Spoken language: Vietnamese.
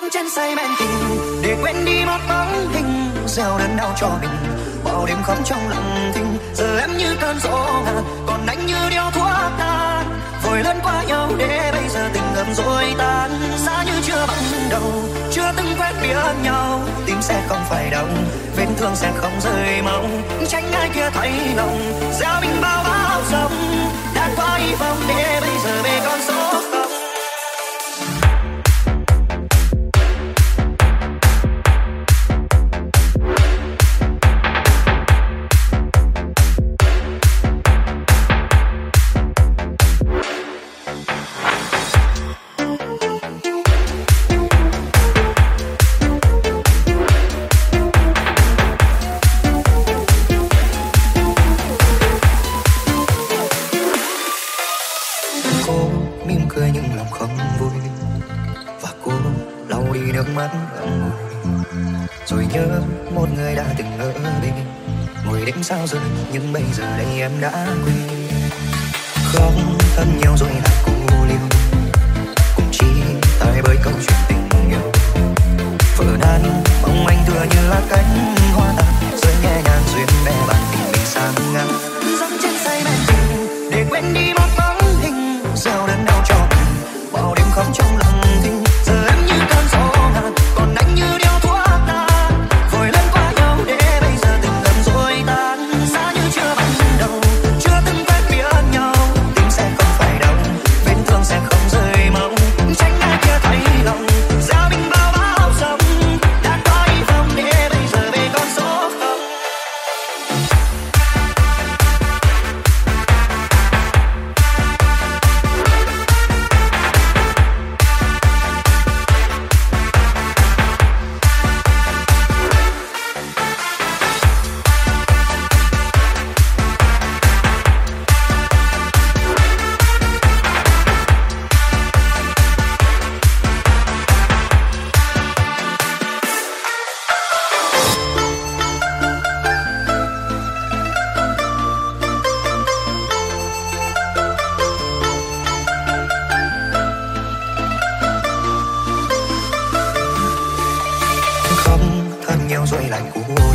dẫm trên say men tình. Để quên đi một bóng hình, gieo đớn đau cho mình. Bao đêm khóc trong lặng thinh, giờ em như cơn gió ngàn còn anh như điếu thuốc tan vội lớn qua nhau để bây giờ tình ngầm rồi tan. Xa như chưa ban đầu, chưa từng quen biết nhau. Tim sẽ không phải đau, vết thương sẽ không rơi mau tránh ai kia thấy lòng gieo mình bao bão cười những lòng không vui. Và cô lau đi nước mắt ngậm ngùi rồi nhớ một người đã từng ở bên. Ngồi đêm sao rồi, nhưng bây giờ đây em đã quên. Khóc thân nhau rồi lại cô trong khóc